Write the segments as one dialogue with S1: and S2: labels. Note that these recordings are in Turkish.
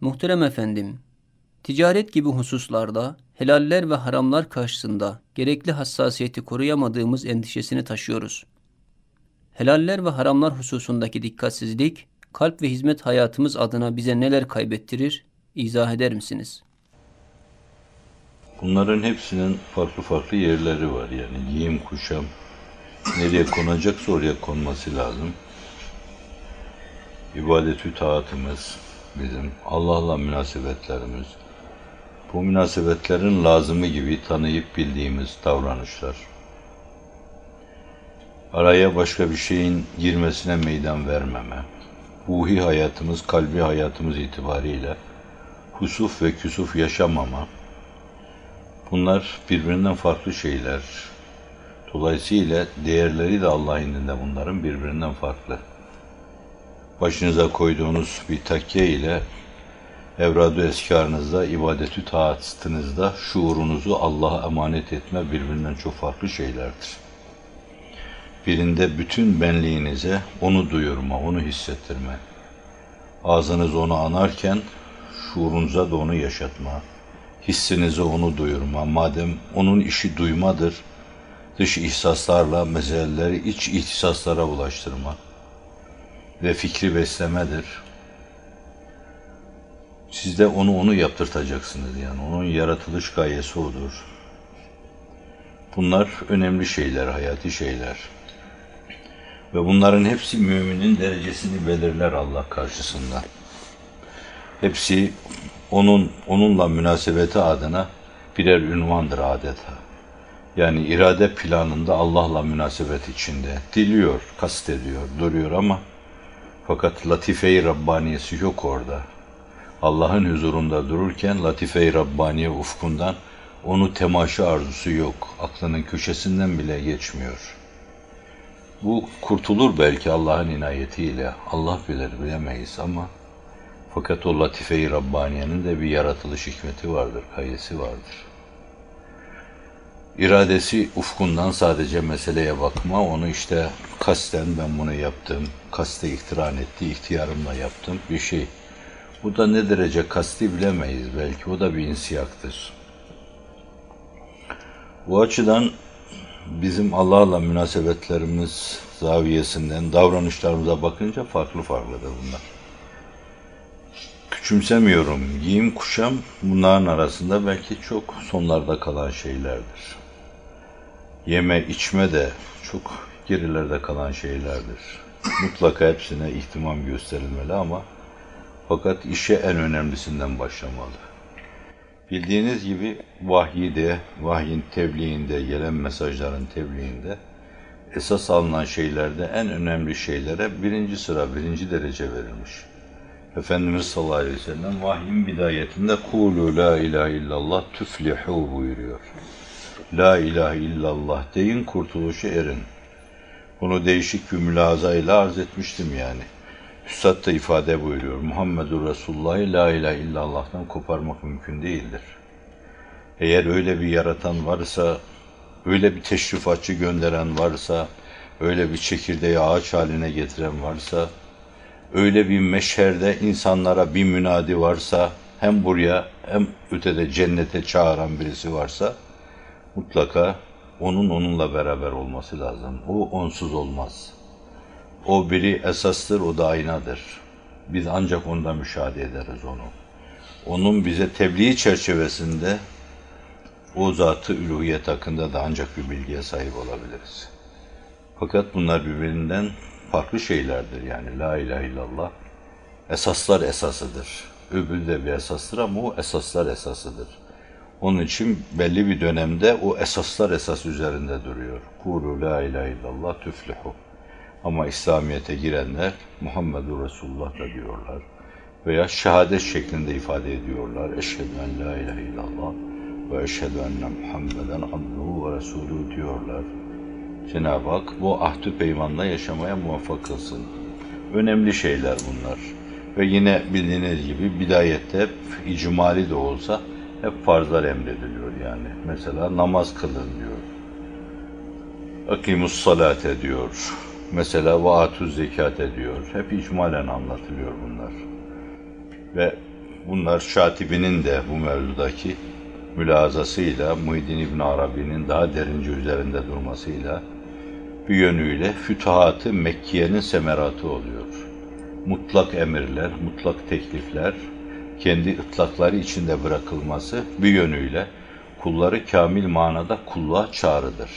S1: Muhterem efendim, ticaret gibi hususlarda helaller ve haramlar karşısında gerekli hassasiyeti koruyamadığımız endişesini taşıyoruz. Helaller ve haramlar hususundaki dikkatsizlik, kalp ve hizmet hayatımız adına bize neler kaybettirir, izah eder misiniz?
S2: Bunların hepsinin farklı farklı yerleri var. Yani giyim, kuşam, nereye konacaksa oraya konması lazım. İbadetü taatımız, bizim Allah'la münasebetlerimiz, bu münasebetlerin lazımı gibi tanıyıp bildiğimiz davranışlar. Araya başka bir şeyin girmesine meydan vermeme, ruhi hayatımız, kalbi hayatımız itibariyle husuf ve küsuf yaşamama, bunlar birbirinden farklı şeyler. Dolayısıyla değerleri de Allah indinde bunların birbirinden farklı. Başınıza koyduğunuz bir takke ile evradu eskarınızda, ibadetü taatınızda şuurunuzu Allah'a emanet etme birbirinden çok farklı şeylerdir. Birinde bütün benliğinize onu duyurma, onu hissettirme. Ağzınız onu anarken şuurunuza da onu yaşatma. Hissinize onu duyurma. Madem onun işi duymadır, dış ihsaslarla meseleleri iç ihtisaslara bulaştırma ve fikri beslemedir. Siz de onu onu yaptırtacaksınız yani. Onun yaratılış gayesi odur. Bunlar önemli şeyler, hayati şeyler. Ve bunların hepsi müminin derecesini belirler Allah karşısında. Hepsi onun onunla münasebeti adına birer ünvandır adeta. Yani irade planında Allah'la münasebet içinde diliyor, kastediyor, duruyor ama fakat latife-i Rabbaniyesi yok orada. Allah'ın huzurunda dururken latife-i Rabbaniye ufkundan onu temaşa arzusu yok. Aklının köşesinden bile geçmiyor. Bu kurtulur belki Allah'ın inayetiyle. Allah bilir bilemeyiz ama fakat o latife-i Rabbaniye'nin de bir yaratılış hikmeti vardır, gayesi vardır. İradesi ufkundan sadece meseleye bakma, onu işte kasten ben bunu yaptım, kaste ihtiran etti, ihtiyarımla yaptım bir şey. Bu da ne derece kasti bilemeyiz belki, o da bir insiyaktır. Bu açıdan bizim Allah'la münasebetlerimiz zaviyesinden davranışlarımıza bakınca farklı farklıdır bunlar. Küçümsemiyorum. Giyim kuşam bunların arasında belki çok sonlarda kalan şeylerdir. Yeme içme de çok gerilerde kalan şeylerdir. Mutlaka hepsine ihtimam gösterilmeli ama fakat işe en önemlisinden başlamalı. Bildiğiniz gibi vahyide, vahyin tebliğinde, gelen mesajların tebliğinde esas alınan şeylerde en önemli şeylere birinci sıra, birinci derece verilmiş. Efendimiz sallallahu aleyhi ve sellem vahyin bidayetinde kulu la ilahe illallah tüflihu buyuruyor. La ilahe illallah deyin kurtuluşu erin. Bunu değişik bir mülazayla arz etmiştim yani. Üstad da ifade buyuruyor. Muhammedur Resulullah'ı la ilahe illallah'tan koparmak mümkün değildir. Eğer öyle bir yaratan varsa, öyle bir teşrifatçı gönderen varsa, öyle bir çekirdeği ağaç haline getiren varsa, öyle bir meşherde insanlara bir münadi varsa, hem buraya hem ötede cennete çağıran birisi varsa, mutlaka onun onunla beraber olması lazım. O onsuz olmaz. O biri esastır, o da aynadır. Biz ancak onda müşahede ederiz onu. Onun bize tebliğ çerçevesinde o zatı üluhiyet hakkında da ancak bir bilgiye sahip olabiliriz. Fakat bunlar birbirinden farklı şeylerdir yani la ilahe illallah. Esaslar esasıdır. Öbürü de bir esastır ama o esaslar esasıdır. Onun için belli bir dönemde o esaslar esas üzerinde duruyor. Kulu la ilahe illallah tüflihu. Ama İslamiyet'e girenler Muhammedur Resulullah da diyorlar. Veya şehadet şeklinde ifade ediyorlar. Eşhedü en la ilahe illallah ve eşhedü enne Muhammeden abduhu ve resulü diyorlar. Cenab-ı Hak bu ahdü peymanla yaşamaya muvaffak kılsın. Önemli şeyler bunlar. Ve yine bildiğiniz gibi bidayette icmali de olsa hep farzlar emrediliyor yani. Mesela namaz kılın diyor. Akimus salate diyor. Mesela vaatuz zekat ediyor. Hep icmalen anlatılıyor bunlar. Ve bunlar Şatibi'nin de bu mevzudaki mülazasıyla Muhyiddin İbn Arabi'nin daha derince üzerinde durmasıyla bir yönüyle fütuhatı Mekkiye'nin semeratı oluyor. Mutlak emirler, mutlak teklifler, kendi ıtlakları içinde bırakılması bir yönüyle kulları kamil manada kulluğa çağrıdır.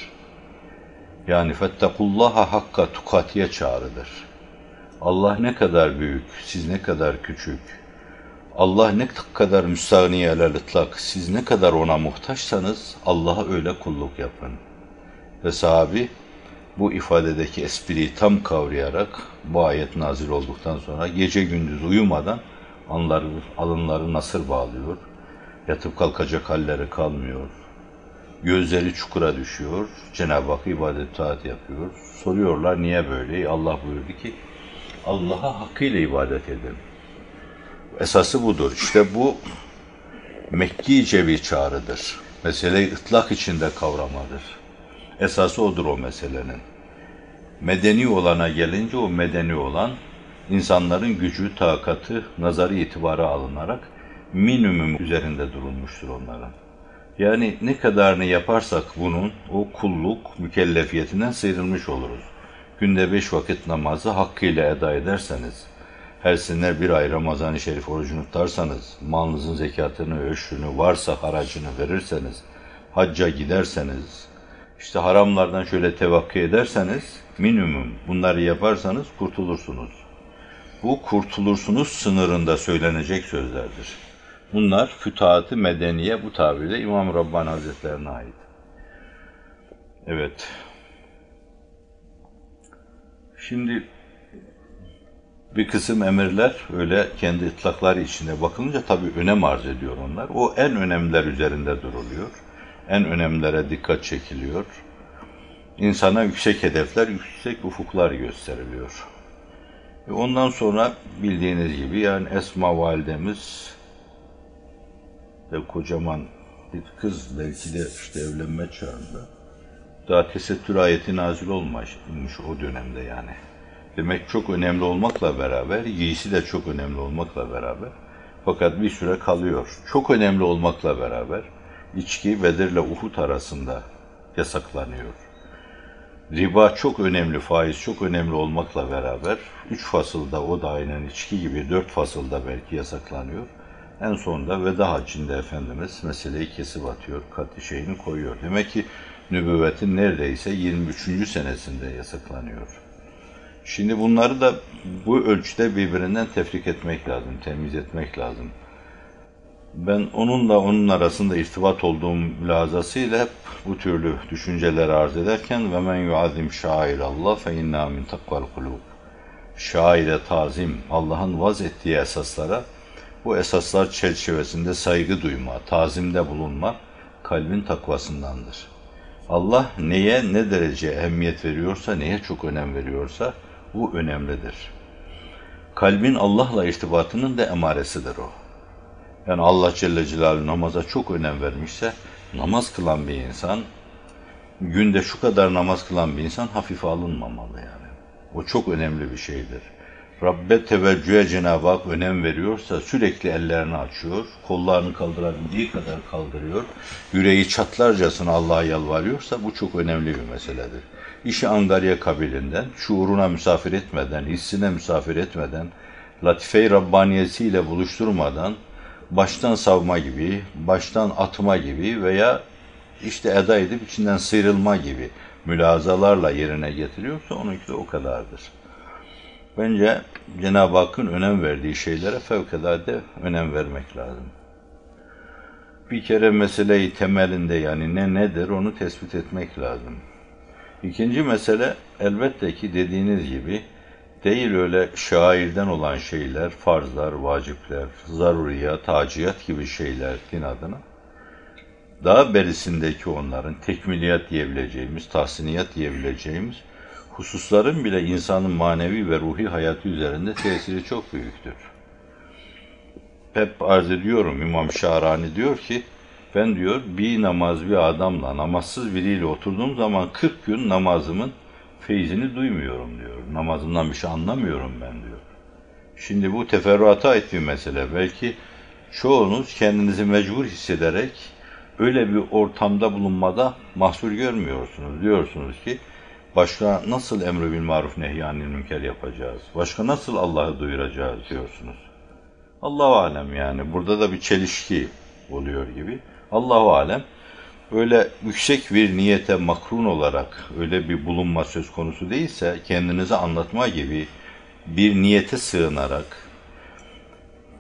S2: Yani fettekullaha hakka tukatiye çağrıdır. Allah ne kadar büyük, siz ne kadar küçük. Allah ne kadar müstahni alel ıtlak, siz ne kadar ona muhtaçsanız Allah'a öyle kulluk yapın. Ve sahabi bu ifadedeki espriyi tam kavrayarak bu ayet nazil olduktan sonra gece gündüz uyumadan anları, alınları nasır bağlıyor. Yatıp kalkacak halleri kalmıyor. Gözleri çukura düşüyor. Cenab-ı Hak ibadet taat yapıyor. Soruyorlar niye böyle? Allah buyurdu ki Allah'a hakkıyla ibadet edin. Esası budur. İşte bu Mekkice bir çağrıdır. Meseleyi ıtlak içinde kavramadır. Esası odur o meselenin. Medeni olana gelince o medeni olan insanların gücü, takatı, nazarı itibara alınarak minimum üzerinde durulmuştur onların. Yani ne kadarını yaparsak bunun o kulluk mükellefiyetinden sıyrılmış oluruz. Günde beş vakit namazı hakkıyla eda ederseniz, her sene bir ay Ramazan-ı Şerif orucunu tutarsanız, malınızın zekatını, öşrünü, varsa haracını verirseniz, hacca giderseniz, işte haramlardan şöyle tevakkü ederseniz, minimum bunları yaparsanız kurtulursunuz. Bu kurtulursunuz sınırında söylenecek sözlerdir. Bunlar fütahat-ı medeniye bu tabirle İmam Rabbani Hazretlerine ait. Evet. Şimdi bir kısım emirler öyle kendi ıtlakları içinde bakılınca tabii önem arz ediyor onlar. O en önemliler üzerinde duruluyor. En önemlilere dikkat çekiliyor. İnsana yüksek hedefler, yüksek ufuklar gösteriliyor. Ve ondan sonra bildiğiniz gibi yani Esma validemiz de kocaman bir kız belki de işte evlenme çağında. Daha tesettür ayeti nazil olmamış o dönemde yani. Demek çok önemli olmakla beraber, giysi de çok önemli olmakla beraber fakat bir süre kalıyor. Çok önemli olmakla beraber içki Bedir ile Uhud arasında yasaklanıyor. Riba çok önemli, faiz çok önemli olmakla beraber üç fasılda o da aynen içki gibi dört fasılda belki yasaklanıyor. En sonunda veda haccinde Efendimiz meseleyi kesip atıyor, katı şeyini koyuyor. Demek ki nübüvvetin neredeyse 23. senesinde yasaklanıyor. Şimdi bunları da bu ölçüde birbirinden tefrik etmek lazım, temiz etmek lazım. Ben onunla onun arasında irtibat olduğum mülazasıyla hep bu türlü düşünceleri arz ederken ve men yuazim şairallah fe inna min takval kulub. Şaire tazim, Allah'ın vaz ettiği esaslara bu esaslar çerçevesinde saygı duyma, tazimde bulunma kalbin takvasındandır. Allah neye ne derece ehemmiyet veriyorsa, neye çok önem veriyorsa bu önemlidir. Kalbin Allah'la irtibatının da emaresidir o. Yani Allah Celle Celaluhu namaza çok önem vermişse, namaz kılan bir insan, günde şu kadar namaz kılan bir insan hafife alınmamalı yani. O çok önemli bir şeydir. Rabbe teveccühe Cenab-ı Hak önem veriyorsa sürekli ellerini açıyor, kollarını kaldırabildiği kadar kaldırıyor, yüreği çatlarcasına Allah'a yalvarıyorsa bu çok önemli bir meseledir. İşi Angarya kabilinden, şuuruna misafir etmeden, hissine misafir etmeden, latife-i Rabbaniyesiyle buluşturmadan, baştan savma gibi, baştan atma gibi veya işte eda edip içinden sıyrılma gibi mülazalarla yerine getiriyorsa onunki de o kadardır. Bence Cenab-ı Hakk'ın önem verdiği şeylere fevkalade önem vermek lazım. Bir kere meseleyi temelinde yani ne nedir onu tespit etmek lazım. İkinci mesele elbette ki dediğiniz gibi değil öyle şairden olan şeyler, farzlar, vacipler, zaruriyat, taciyat gibi şeyler din adına. Daha berisindeki onların tekmiliyat diyebileceğimiz, tahsiniyat diyebileceğimiz hususların bile insanın manevi ve ruhi hayatı üzerinde tesiri çok büyüktür. Hep arz ediyorum İmam Şahrani diyor ki ben diyor bir namaz bir adamla namazsız biriyle oturduğum zaman 40 gün namazımın feyzini duymuyorum diyor. Namazımdan bir şey anlamıyorum ben diyor. Şimdi bu teferruata ait bir mesele. Belki çoğunuz kendinizi mecbur hissederek öyle bir ortamda bulunmada mahsur görmüyorsunuz. Diyorsunuz ki başka nasıl emri bil maruf nehyanil münker yapacağız? Başka nasıl Allah'ı duyuracağız diyorsunuz. Allahu alem yani burada da bir çelişki oluyor gibi. Allahu alem öyle yüksek bir niyete makrun olarak öyle bir bulunma söz konusu değilse kendinizi anlatma gibi bir niyete sığınarak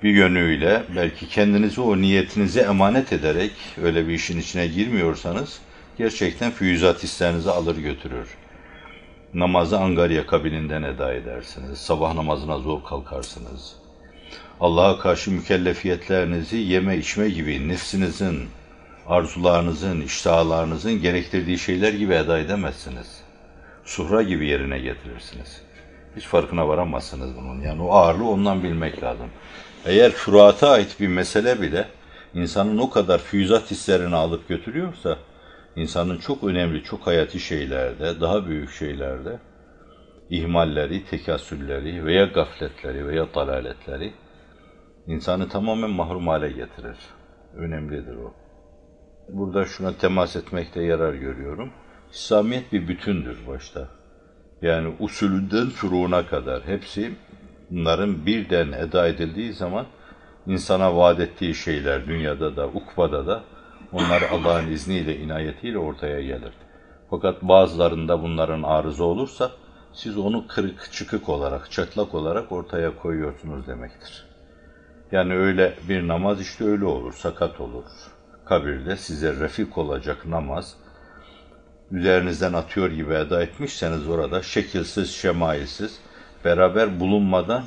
S2: bir yönüyle belki kendinizi o niyetinize emanet ederek öyle bir işin içine girmiyorsanız gerçekten füyüzat hislerinizi alır götürür. Namazı Angarya kabilinden eda edersiniz. Sabah namazına zor kalkarsınız. Allah'a karşı mükellefiyetlerinizi yeme içme gibi nefsinizin, arzularınızın, iştahlarınızın gerektirdiği şeyler gibi eda edemezsiniz. Suhra gibi yerine getirirsiniz. Hiç farkına varamazsınız bunun. Yani o ağırlığı ondan bilmek lazım. Eğer fürata ait bir mesele bile insanın o kadar füyüzat hislerini alıp götürüyorsa, insanın çok önemli, çok hayati şeylerde, daha büyük şeylerde, ihmalleri, tekasülleri veya gafletleri veya dalaletleri insanı tamamen mahrum hale getirir. Önemlidir o. Burada şuna temas etmekte yarar görüyorum. İslamiyet bir bütündür başta. Yani usulünden furuğuna kadar hepsi bunların birden eda edildiği zaman insana vaat ettiği şeyler dünyada da, ukbada da onlar Allah'ın izniyle, inayetiyle ortaya gelir. Fakat bazılarında bunların arıza olursa siz onu kırık, çıkık olarak, çatlak olarak ortaya koyuyorsunuz demektir. Yani öyle bir namaz işte öyle olur, sakat olur. Kabirde size refik olacak namaz, üzerinizden atıyor gibi eda etmişseniz orada şekilsiz, şemailsiz, beraber bulunmadan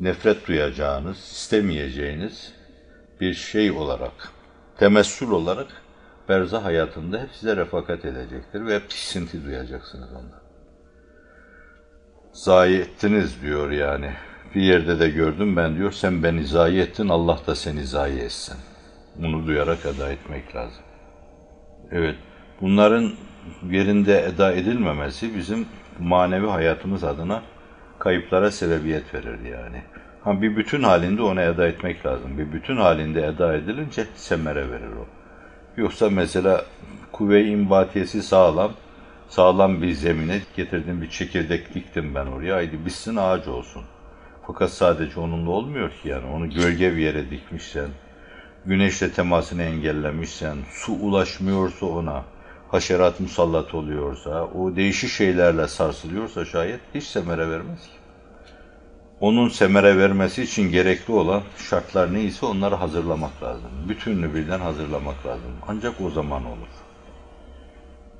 S2: nefret duyacağınız, istemeyeceğiniz bir şey olarak, temessül olarak berzah hayatında hep size refakat edecektir ve hep tiksinti duyacaksınız ondan. Zayi ettiniz diyor yani. Bir yerde de gördüm ben diyor, sen beni zayi ettin, Allah da seni zayi etsin. Bunu duyarak eda etmek lazım. Evet, bunların yerinde eda edilmemesi bizim manevi hayatımız adına kayıplara sebebiyet verir yani. Ha bir bütün halinde onu eda etmek lazım. Bir bütün halinde eda edilince semere verir o. Yoksa mesela kuvve-i imbatiyesi sağlam, sağlam bir zemine getirdim bir çekirdek diktim ben oraya. Haydi bitsin ağaç olsun. Fakat sadece onunla olmuyor ki yani. Onu gölge bir yere dikmişsen, güneşle temasını engellemişsen, su ulaşmıyorsa ona, haşerat musallat oluyorsa, o değişik şeylerle sarsılıyorsa şayet hiç semere vermez ki. Onun semere vermesi için gerekli olan şartlar neyse onları hazırlamak lazım. Bütününü birden hazırlamak lazım. Ancak o zaman olur.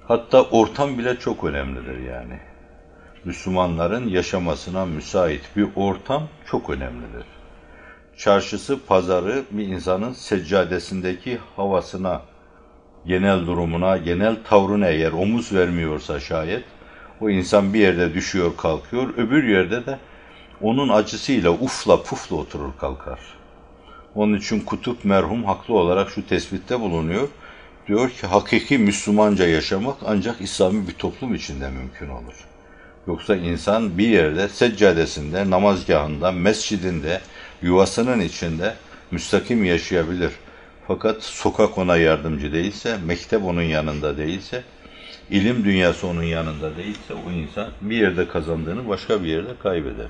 S2: Hatta ortam bile çok önemlidir yani. Müslümanların yaşamasına müsait bir ortam çok önemlidir. Çarşısı, pazarı bir insanın seccadesindeki havasına, genel durumuna, genel tavrına eğer omuz vermiyorsa şayet, o insan bir yerde düşüyor kalkıyor, öbür yerde de onun acısıyla ufla pufla oturur kalkar. Onun için kutup merhum haklı olarak şu tespitte bulunuyor. Diyor ki hakiki Müslümanca yaşamak ancak İslami bir toplum içinde mümkün olur. Yoksa insan bir yerde seccadesinde, namazgahında, mescidinde, yuvasının içinde müstakim yaşayabilir. Fakat sokak ona yardımcı değilse, mektep onun yanında değilse, ilim dünyası onun yanında değilse o insan bir yerde kazandığını başka bir yerde kaybeder.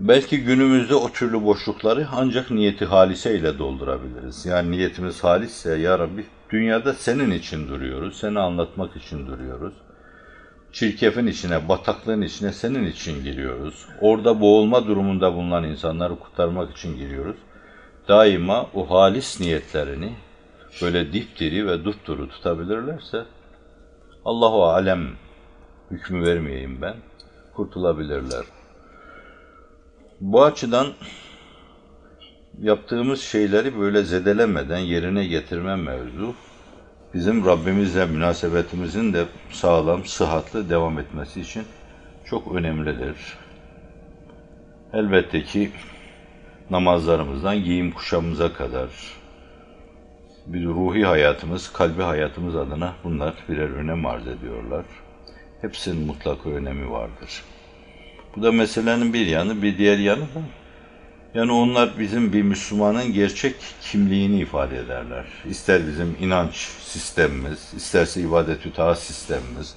S2: Belki günümüzde o türlü boşlukları ancak niyeti halise ile doldurabiliriz. Yani niyetimiz halisse ya Rabbi dünyada senin için duruyoruz, seni anlatmak için duruyoruz. Çirkefin içine, bataklığın içine senin için giriyoruz. Orada boğulma durumunda bulunan insanları kurtarmak için giriyoruz. Daima o halis niyetlerini böyle dipdiri ve dupduru tutabilirlerse Allahu alem hükmü vermeyeyim ben. Kurtulabilirler. Bu açıdan yaptığımız şeyleri böyle zedelemeden yerine getirme mevzu bizim Rabbimizle münasebetimizin de sağlam, sıhhatli devam etmesi için çok önemlidir. Elbette ki namazlarımızdan giyim kuşamımıza kadar bir ruhi hayatımız, kalbi hayatımız adına bunlar birer önem arz ediyorlar. Hepsinin mutlaka önemi vardır. Bu da meselenin bir yanı, bir diğer yanı da Yani onlar bizim bir Müslümanın gerçek kimliğini ifade ederler. İster bizim inanç sistemimiz, isterse ibadet-ü sistemimiz,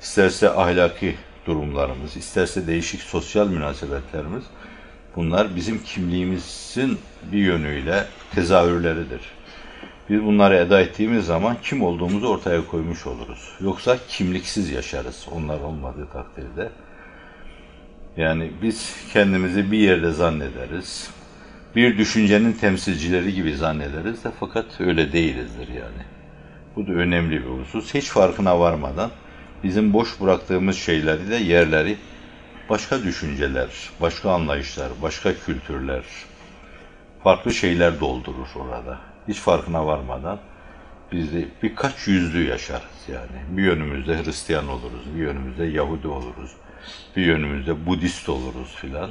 S2: isterse ahlaki durumlarımız, isterse değişik sosyal münasebetlerimiz bunlar bizim kimliğimizin bir yönüyle tezahürleridir. Biz bunları eda ettiğimiz zaman kim olduğumuzu ortaya koymuş oluruz. Yoksa kimliksiz yaşarız onlar olmadığı takdirde. Yani biz kendimizi bir yerde zannederiz. Bir düşüncenin temsilcileri gibi zannederiz de fakat öyle değilizdir yani. Bu da önemli bir husus. Hiç farkına varmadan bizim boş bıraktığımız şeyleri de yerleri başka düşünceler, başka anlayışlar, başka kültürler, farklı şeyler doldurur orada. Hiç farkına varmadan biz de birkaç yüzlü yaşarız yani. Bir yönümüzde Hristiyan oluruz, bir yönümüzde Yahudi oluruz, bir yönümüzde Budist oluruz filan.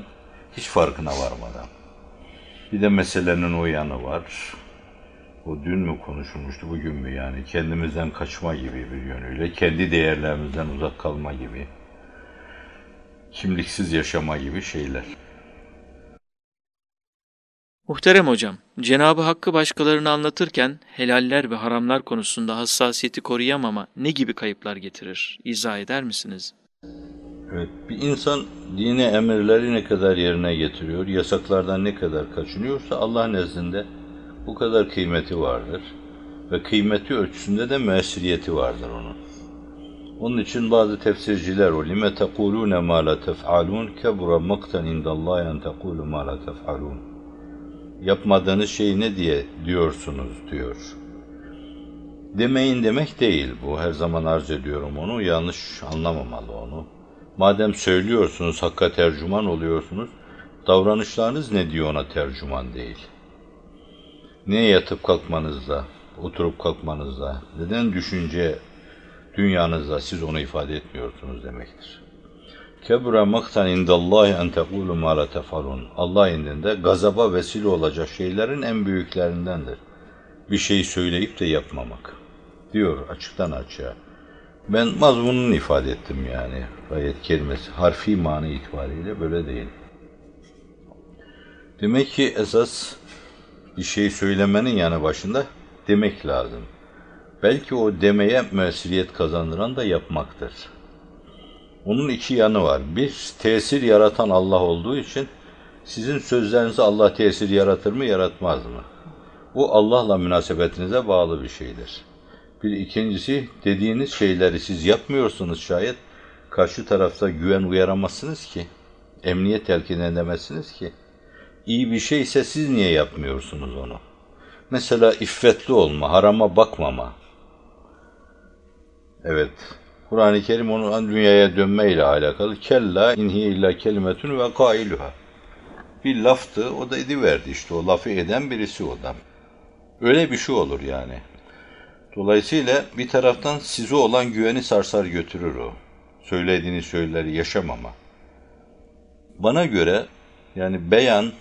S2: Hiç farkına varmadan. Bir de meselenin o yanı var. O dün mü konuşulmuştu, bugün mü yani? Kendimizden kaçma gibi bir yönüyle, kendi değerlerimizden uzak kalma gibi, kimliksiz yaşama gibi şeyler.
S3: Muhterem hocam, Cenabı Hakk'ı başkalarına anlatırken helaller ve haramlar konusunda hassasiyeti koruyamama ne gibi kayıplar getirir? İzah eder misiniz?
S2: Evet, bir insan dine emirleri ne kadar yerine getiriyor, yasaklardan ne kadar kaçınıyorsa Allah nezdinde bu kadar kıymeti vardır. Ve kıymeti ölçüsünde de müessiriyeti vardır onun. Onun için bazı tefsirciler o lime tekulune ma la tef'alun kebura maktan indallahi en tekulu ma la tef'alun. Yapmadığınız şey ne diye diyorsunuz diyor. Demeyin demek değil bu. Her zaman arz ediyorum onu. Yanlış anlamamalı onu. Madem söylüyorsunuz, hakka tercüman oluyorsunuz, davranışlarınız ne diyor ona tercüman değil. Niye yatıp kalkmanızda, oturup kalkmanızda, neden düşünce dünyanızda siz onu ifade etmiyorsunuz demektir. Kebura maktan indallahi en tekulu ma la tefalun. Allah indinde gazaba vesile olacak şeylerin en büyüklerindendir. Bir şey söyleyip de yapmamak. Diyor açıktan açığa. Ben mazmununu ifade ettim yani. Ayet kelimesi harfi manı itibariyle böyle değil. Demek ki esas bir şey söylemenin yanı başında demek lazım. Belki o demeye müessiriyet kazandıran da yapmaktır. Onun iki yanı var. Bir, tesir yaratan Allah olduğu için sizin sözlerinize Allah tesir yaratır mı, yaratmaz mı? Bu Allah'la münasebetinize bağlı bir şeydir. Bir ikincisi, dediğiniz şeyleri siz yapmıyorsunuz şayet, karşı tarafta güven uyaramazsınız ki, emniyet telkin edemezsiniz ki. İyi bir şey ise siz niye yapmıyorsunuz onu? Mesela iffetli olma, harama bakmama. Evet, Kur'an-ı Kerim onun dünyaya dönmeyle alakalı. Kella inhi illa kelimetun ve kailuha. Bir laftı, o da ediverdi işte. O lafı eden birisi o da. Öyle bir şey olur yani. Dolayısıyla bir taraftan size olan güveni sarsar götürür o. Söylediğiniz söyleri yaşamama. Bana göre yani beyan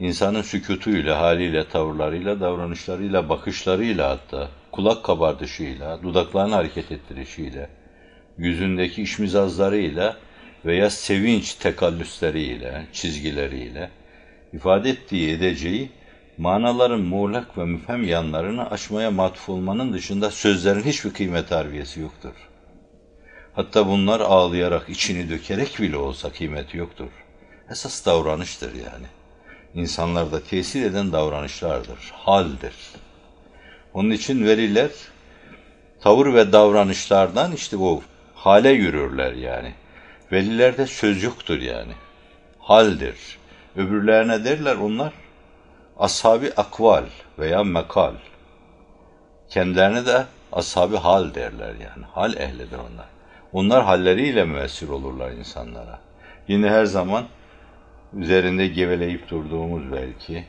S2: insanın sükutuyla, haliyle, tavırlarıyla, davranışlarıyla, bakışlarıyla hatta kulak kabardışıyla, dudaklarını hareket ettirişiyle, yüzündeki işmizazlarıyla veya sevinç tekallüsleriyle, çizgileriyle ifade ettiği edeceği manaların muğlak ve müfhem yanlarını aşmaya matuf olmanın dışında sözlerin hiçbir kıymet harbiyesi yoktur. Hatta bunlar ağlayarak, içini dökerek bile olsa kıymeti yoktur. Esas davranıştır yani. İnsanlarda tesir eden davranışlardır, haldir. Onun için veriler tavır ve davranışlardan işte o hale yürürler yani. Velilerde söz yoktur yani. Haldir. Öbürlerine derler onlar ashabi akval veya mekal. Kendilerine de ashabi hal derler yani. Hal ehlidir onlar. Onlar halleriyle müessir olurlar insanlara. Yine her zaman üzerinde geveleyip durduğumuz belki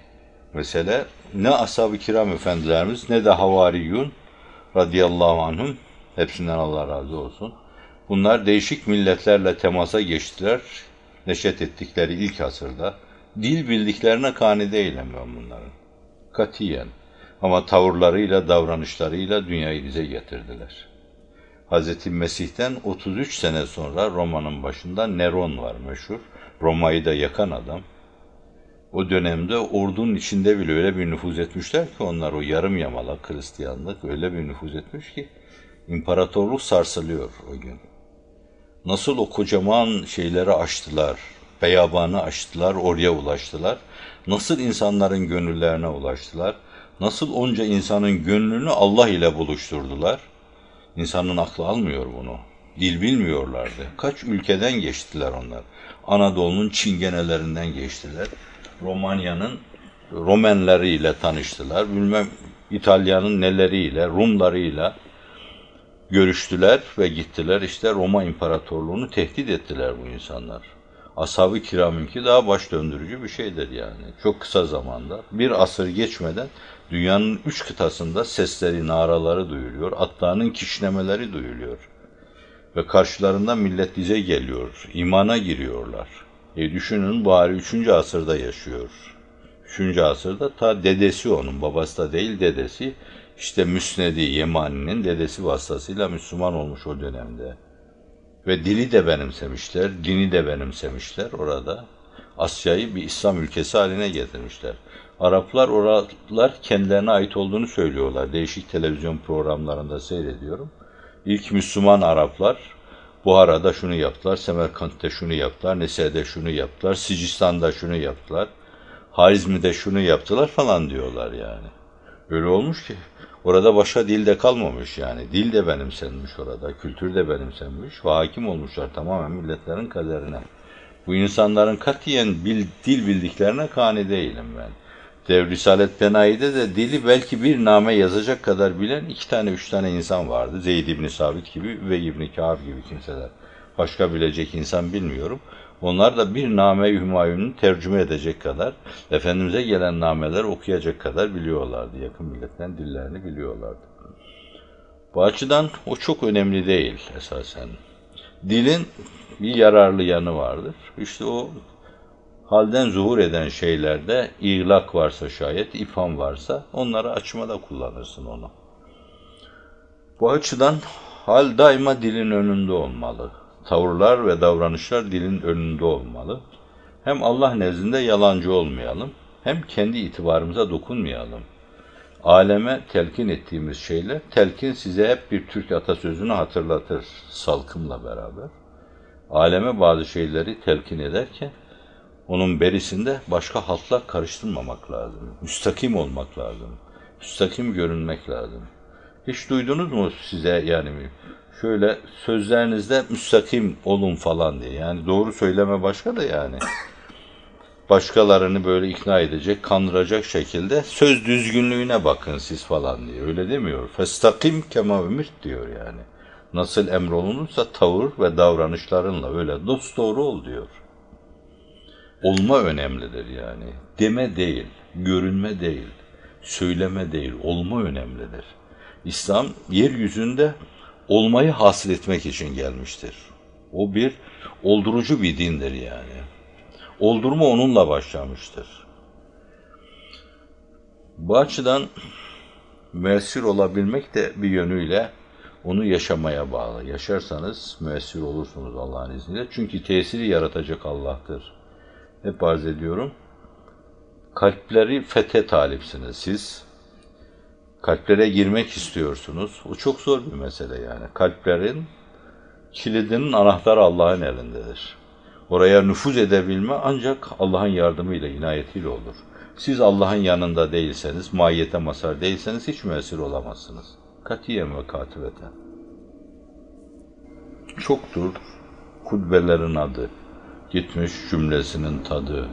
S2: mesele ne ashab-ı kiram efendilerimiz ne de havariyun radıyallahu anhum hepsinden Allah razı olsun. Bunlar değişik milletlerle temasa geçtiler. Neşet ettikleri ilk asırda. Dil bildiklerine kani değilim ben bunların. Katiyen. Ama tavırlarıyla, davranışlarıyla dünyayı bize getirdiler. Hz. Mesih'ten 33 sene sonra Roma'nın başında Neron var meşhur. Roma'yı da yakan adam. O dönemde ordunun içinde bile öyle bir nüfuz etmişler ki onlar o yarım yamalak Hristiyanlık öyle bir nüfuz etmiş ki imparatorluk sarsılıyor o gün. Nasıl o kocaman şeyleri aştılar, beyabanı aştılar, oraya ulaştılar. Nasıl insanların gönüllerine ulaştılar. Nasıl onca insanın gönlünü Allah ile buluşturdular. İnsanın aklı almıyor bunu. Dil bilmiyorlardı. Kaç ülkeden geçtiler onlar. Anadolu'nun çingenelerinden geçtiler. Romanya'nın Romenleriyle tanıştılar. Bilmem İtalya'nın neleriyle, Rumlarıyla görüştüler ve gittiler. İşte Roma İmparatorluğunu tehdit ettiler bu insanlar. Ashab-ı kiramınki daha baş döndürücü bir şeydir yani. Çok kısa zamanda, bir asır geçmeden dünyanın üç kıtasında sesleri, naraları duyuluyor, atlarının kişnemeleri duyuluyor. Ve karşılarında millet dize geliyor, imana giriyorlar. E düşünün bari 3. asırda yaşıyor. 3. asırda ta dedesi onun, babası da değil dedesi, işte Müsnedi Yemani'nin dedesi vasıtasıyla Müslüman olmuş o dönemde. Ve dili de benimsemişler, dini de benimsemişler orada. Asya'yı bir İslam ülkesi haline getirmişler. Araplar oralar kendilerine ait olduğunu söylüyorlar. Değişik televizyon programlarında seyrediyorum. İlk Müslüman Araplar Buhara'da şunu yaptılar, Semerkant'ta şunu yaptılar, Nese'de şunu yaptılar, Sicistan'da şunu yaptılar, Harizmi'de şunu yaptılar falan diyorlar yani. Öyle olmuş ki orada başka dil de kalmamış yani. Dil de benimsenmiş orada, kültür de benimsenmiş ve hakim olmuşlar tamamen milletlerin kaderine. Bu insanların katiyen bil, dil bildiklerine kani değilim ben. Dev Risalet Benayi'de de dili belki bir name yazacak kadar bilen iki tane üç tane insan vardı. Zeyd İbni Sabit gibi ve İbni Kâb gibi kimseler. Başka bilecek insan bilmiyorum. Onlar da bir name-i Hümayun'u tercüme edecek kadar, Efendimiz'e gelen nameler okuyacak kadar biliyorlardı. Yakın milletten dillerini biliyorlardı. Bu açıdan o çok önemli değil esasen. Dilin bir yararlı yanı vardır. İşte o halden zuhur eden şeylerde iğlak varsa şayet, ifham varsa onları açmada kullanırsın onu. Bu açıdan hal daima dilin önünde olmalı. Tavırlar ve davranışlar dilin önünde olmalı. Hem Allah nezdinde yalancı olmayalım, hem kendi itibarımıza dokunmayalım. Aleme telkin ettiğimiz şeyler, telkin size hep bir Türk atasözünü hatırlatır salkımla beraber. Aleme bazı şeyleri telkin ederken, onun berisinde başka halklar karıştırmamak lazım. Müstakim olmak lazım. Müstakim görünmek lazım. Hiç duydunuz mu size yani şöyle sözlerinizde müstakim olun falan diye. Yani doğru söyleme başka da yani. Başkalarını böyle ikna edecek, kandıracak şekilde söz düzgünlüğüne bakın siz falan diye. Öyle demiyor. Festakim kema ümit diyor yani. Nasıl emrolunursa tavır ve davranışlarınla öyle dost doğru ol diyor olma önemlidir yani. Deme değil, görünme değil, söyleme değil, olma önemlidir. İslam yeryüzünde olmayı hasıl etmek için gelmiştir. O bir oldurucu bir dindir yani. Oldurma onunla başlamıştır. Bu açıdan müessir olabilmek de bir yönüyle onu yaşamaya bağlı. Yaşarsanız müessir olursunuz Allah'ın izniyle. Çünkü tesiri yaratacak Allah'tır hep arz ediyorum. Kalpleri fethe talipsiniz siz. Kalplere girmek istiyorsunuz. O çok zor bir mesele yani. Kalplerin kilidinin anahtarı Allah'ın elindedir. Oraya nüfuz edebilme ancak Allah'ın yardımıyla, inayetiyle olur. Siz Allah'ın yanında değilseniz, mahiyete masar değilseniz hiç müessir olamazsınız. Katiyen ve katibeten. Çoktur kudbelerin adı gitmiş cümlesinin tadı.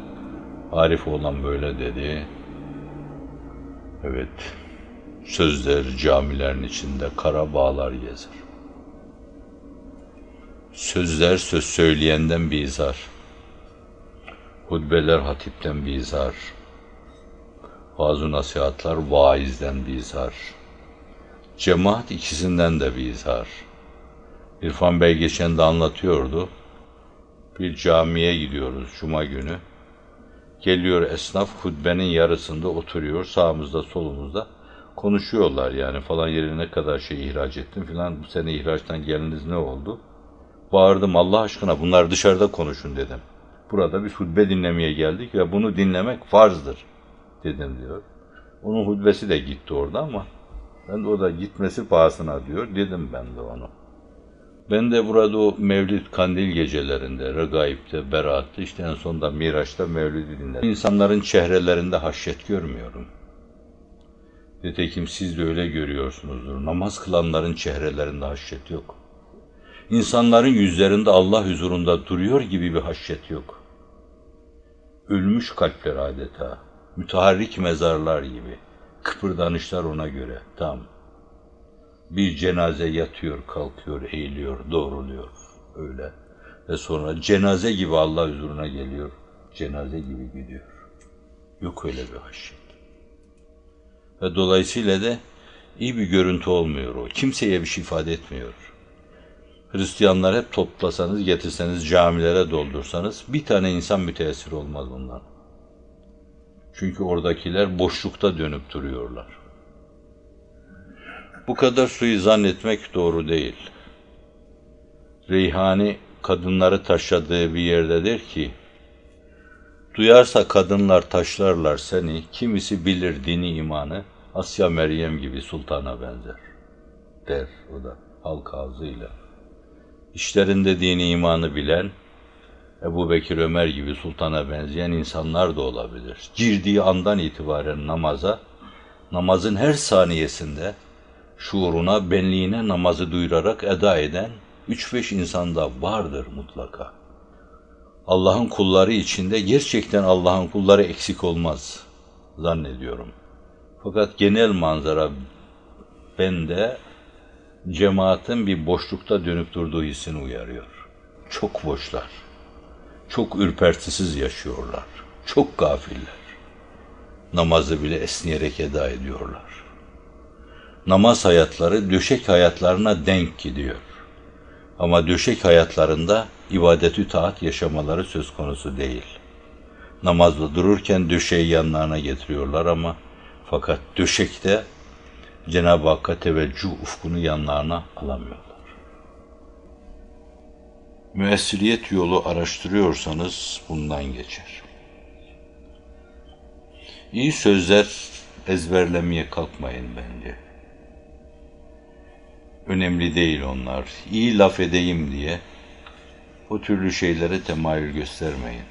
S2: Arif olan böyle dedi. Evet, sözler camilerin içinde kara bağlar gezer. Sözler söz söyleyenden bir izar. Hutbeler hatipten bir izar. Bazı nasihatlar vaizden bir izar. Cemaat ikisinden de bir izar. İrfan Bey geçen de anlatıyordu bir camiye gidiyoruz cuma günü. Geliyor esnaf hutbenin yarısında oturuyor sağımızda solumuzda konuşuyorlar yani falan yerine ne kadar şey ihraç ettim filan bu sene ihraçtan geliniz ne oldu? Bağırdım Allah aşkına bunlar dışarıda konuşun dedim. Burada biz hutbe dinlemeye geldik ve bunu dinlemek farzdır dedim diyor. Onun hutbesi de gitti orada ama ben de o da gitmesi pahasına diyor. Dedim ben de onu. Ben de burada o Mevlid kandil gecelerinde, Regaib'de, Berat'ta, işte en sonunda Miraç'ta Mevlid'i dinledim. İnsanların çehrelerinde haşyet görmüyorum. Nitekim siz de öyle görüyorsunuzdur. Namaz kılanların çehrelerinde haşyet yok. İnsanların yüzlerinde Allah huzurunda duruyor gibi bir haşyet yok. Ölmüş kalpler adeta, müteharrik mezarlar gibi, kıpırdanışlar ona göre, tam. Bir cenaze yatıyor, kalkıyor, eğiliyor, doğruluyor, öyle. Ve sonra cenaze gibi Allah huzuruna geliyor, cenaze gibi gidiyor. Yok öyle bir haşyet. Ve dolayısıyla da iyi bir görüntü olmuyor o. Kimseye bir şey ifade etmiyor. Hristiyanlar hep toplasanız, getirseniz, camilere doldursanız bir tane insan müteessir olmaz bundan. Çünkü oradakiler boşlukta dönüp duruyorlar. Bu kadar suyu zannetmek doğru değil. Reyhani kadınları taşladığı bir yerde der ki, Duyarsa kadınlar taşlarlar seni, kimisi bilir dini imanı, Asya Meryem gibi sultana benzer. Der o da halk ağzıyla. İşlerinde dini imanı bilen, Ebu Bekir Ömer gibi sultana benzeyen insanlar da olabilir. Girdiği andan itibaren namaza, namazın her saniyesinde şuuruna, benliğine namazı duyurarak eda eden üç beş insanda vardır mutlaka. Allah'ın kulları içinde gerçekten Allah'ın kulları eksik olmaz zannediyorum. Fakat genel manzara bende cemaatin bir boşlukta dönüp durduğu hissini uyarıyor. Çok boşlar. Çok ürpertisiz yaşıyorlar. Çok gafiller. Namazı bile esneyerek eda ediyorlar. Namaz hayatları döşek hayatlarına denk gidiyor. Ama döşek hayatlarında ibadetü taat yaşamaları söz konusu değil. Namazda dururken döşeği yanlarına getiriyorlar ama fakat döşekte Cenab-ı Hakk'a teveccüh ufkunu yanlarına alamıyorlar. Müessiriyet yolu araştırıyorsanız bundan geçer. İyi sözler ezberlemeye kalkmayın bence. Önemli değil onlar. İyi laf edeyim diye o türlü şeylere temayül göstermeyin.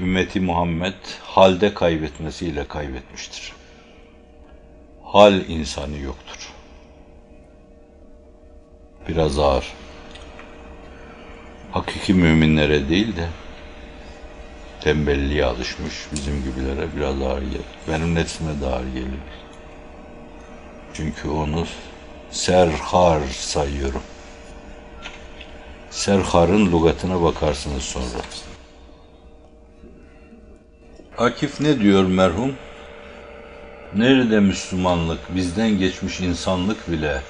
S2: Ümmeti Muhammed halde kaybetmesiyle kaybetmiştir. Hal insanı yoktur. Biraz ağır. Hakiki müminlere değil de tembelliğe alışmış bizim gibilere biraz ağır gelir. Benim nefsime de ağır gelir. Çünkü onu serhar sayıyorum. Serhar'ın lügatına bakarsınız sonra. Akif ne diyor merhum? Nerede Müslümanlık, bizden geçmiş insanlık bile?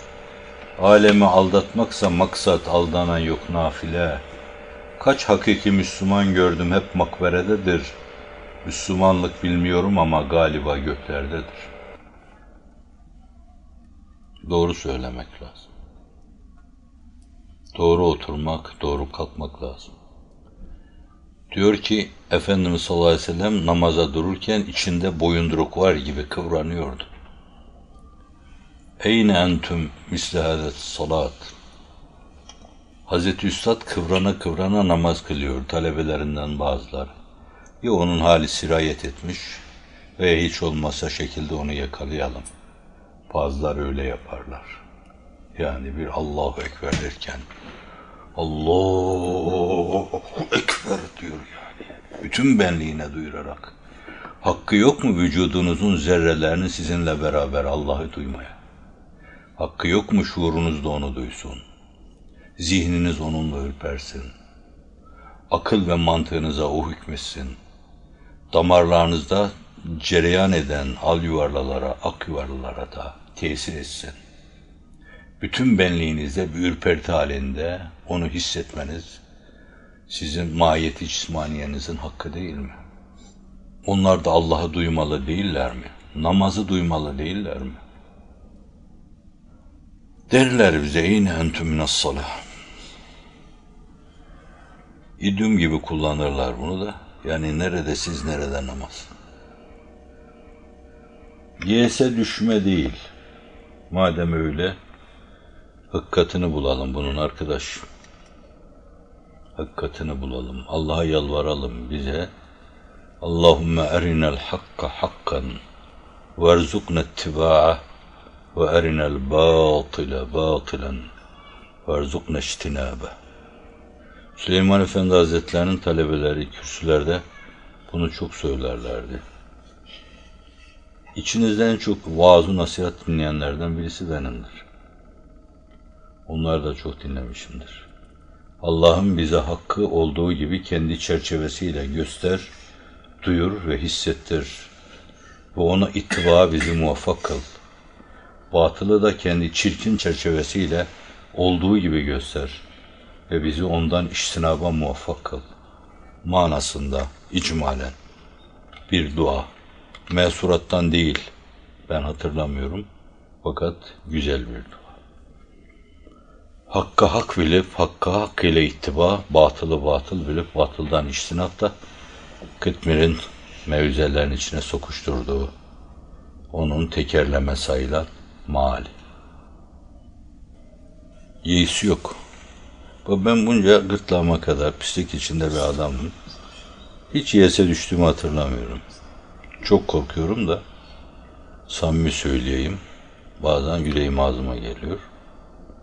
S2: Alemi aldatmaksa maksat aldanan yok nafile. Kaç hakiki Müslüman gördüm hep makberededir. Müslümanlık bilmiyorum ama galiba göklerdedir. Doğru söylemek lazım. Doğru oturmak, doğru kalkmak lazım. Diyor ki Efendimiz sallallahu aleyhi ve sellem namaza dururken içinde boyunduruk var gibi kıvranıyordu. Eyne entüm misle hadet salat. Hazreti Üstad kıvrana kıvrana namaz kılıyor talebelerinden bazıları. Ya onun hali sirayet etmiş veya hiç olmazsa şekilde onu yakalayalım. Bazıları öyle yaparlar. Yani bir Allahu Ekber derken Allahu Ekber diyor yani. Bütün benliğine duyurarak. Hakkı yok mu vücudunuzun zerrelerini sizinle beraber Allah'ı duymaya? Hakkı yok mu şuurunuz da onu duysun? Zihniniz onunla ürpersin. Akıl ve mantığınıza o hükmetsin. Damarlarınızda cereyan eden al yuvarlalara, ak yuvarlalara da tesir etsin bütün benliğinizde bir ürperti halinde onu hissetmeniz sizin mahiyeti cismaniyenizin hakkı değil mi? Onlar da Allah'ı duymalı değiller mi? Namazı duymalı değiller mi? Derler bize eyne entüm minas salah. İdüm gibi kullanırlar bunu da. Yani nerede siz nerede namaz. Yese düşme değil. Madem öyle, hakikatini bulalım bunun arkadaş. Hakikatini bulalım. Allah'a yalvaralım bize. Allahümme erinel hakka hakkan verzukna ittiba'ah ve erinel batile batilen verzukna iştinabe. Süleyman Efendi Hazretlerinin talebeleri kürsülerde bunu çok söylerlerdi. İçinizden en çok vaaz nasihat dinleyenlerden birisi benimdir. Onlar da çok dinlemişimdir. Allah'ın bize hakkı olduğu gibi kendi çerçevesiyle göster, duyur ve hissettir. Ve ona ittiba bizi muvaffak kıl. Batılı da kendi çirkin çerçevesiyle olduğu gibi göster ve bizi ondan iştinaba muvaffak kıl. Manasında icmalen bir dua. Mesurattan değil, ben hatırlamıyorum. Fakat güzel bir dua. Hakka hak bilip, hakka hak ile ittiba, batılı batıl bilip, batıldan iştinap da Kıtmir'in mevzelerin içine sokuşturduğu, onun tekerleme sayılan mali. Yeisi yok. Ben bunca gırtlağıma kadar pislik içinde bir adamım. Hiç yese düştüğümü hatırlamıyorum. Çok korkuyorum da samimi söyleyeyim. Bazen yüreğim ağzıma geliyor.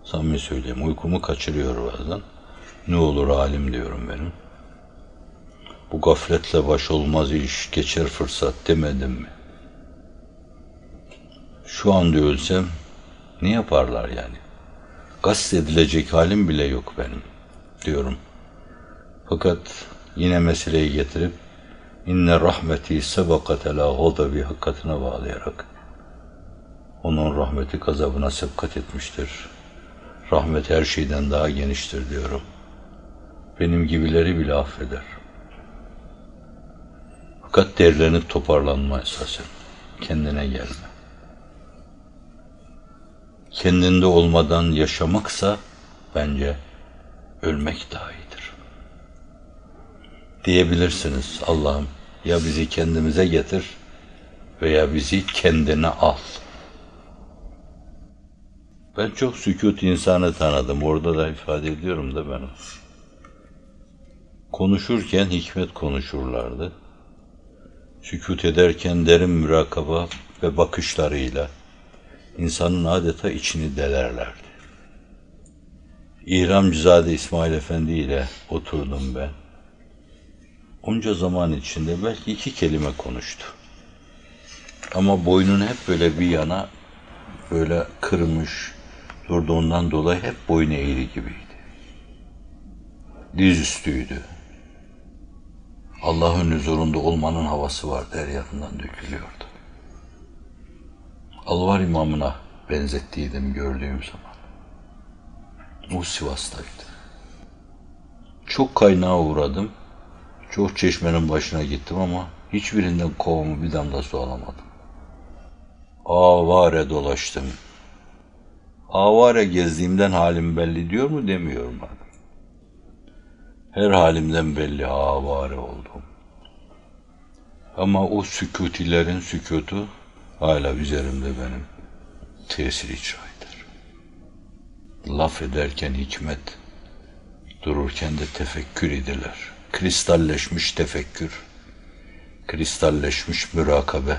S2: Samimi söyleyeyim. Uykumu kaçırıyor bazen. Ne olur halim diyorum benim. Bu gafletle baş olmaz iş, geçer fırsat demedim mi? Şu anda ölsem ne yaparlar yani? Gasp edilecek halim bile yok benim diyorum. Fakat yine meseleyi getirip inne rahmeti sebakat la gadabi hakikatine bağlayarak onun rahmeti gazabına sebkat etmiştir. Rahmet her şeyden daha geniştir diyorum. Benim gibileri bile affeder. Fakat derlenip toparlanma esasen. Kendine gelme. Kendinde olmadan yaşamaksa bence ölmek daha iyidir. Diyebilirsiniz Allah'ım ya bizi kendimize getir veya bizi kendine al. Ben çok sükut insanı tanıdım. Orada da ifade ediyorum da benim. Konuşurken hikmet konuşurlardı. Sükut ederken derin mürakaba ve bakışlarıyla insanın adeta içini delerlerdi. İhramcızade İsmail Efendi ile oturdum ben. Onca zaman içinde belki iki kelime konuştu. Ama boynunu hep böyle bir yana böyle kırmış durduğundan dolayı hep boynu eğri gibiydi. Dizüstüydü. Allah'ın huzurunda olmanın havası vardı her yanından dökülüyordu. Alvar imamına benzettiydim gördüğüm zaman. O Sivas'taydı. Çok kaynağa uğradım. Çok çeşmenin başına gittim ama hiçbirinden kovamı bir damla su alamadım. Avare dolaştım. Avare gezdiğimden halim belli diyor mu demiyorum adam. Her halimden belli avare oldum. Ama o sükutilerin sükutu hala üzerimde benim tesir icra eder. Laf ederken hikmet, dururken de tefekkür idiler. Kristalleşmiş tefekkür, kristalleşmiş mürakabe,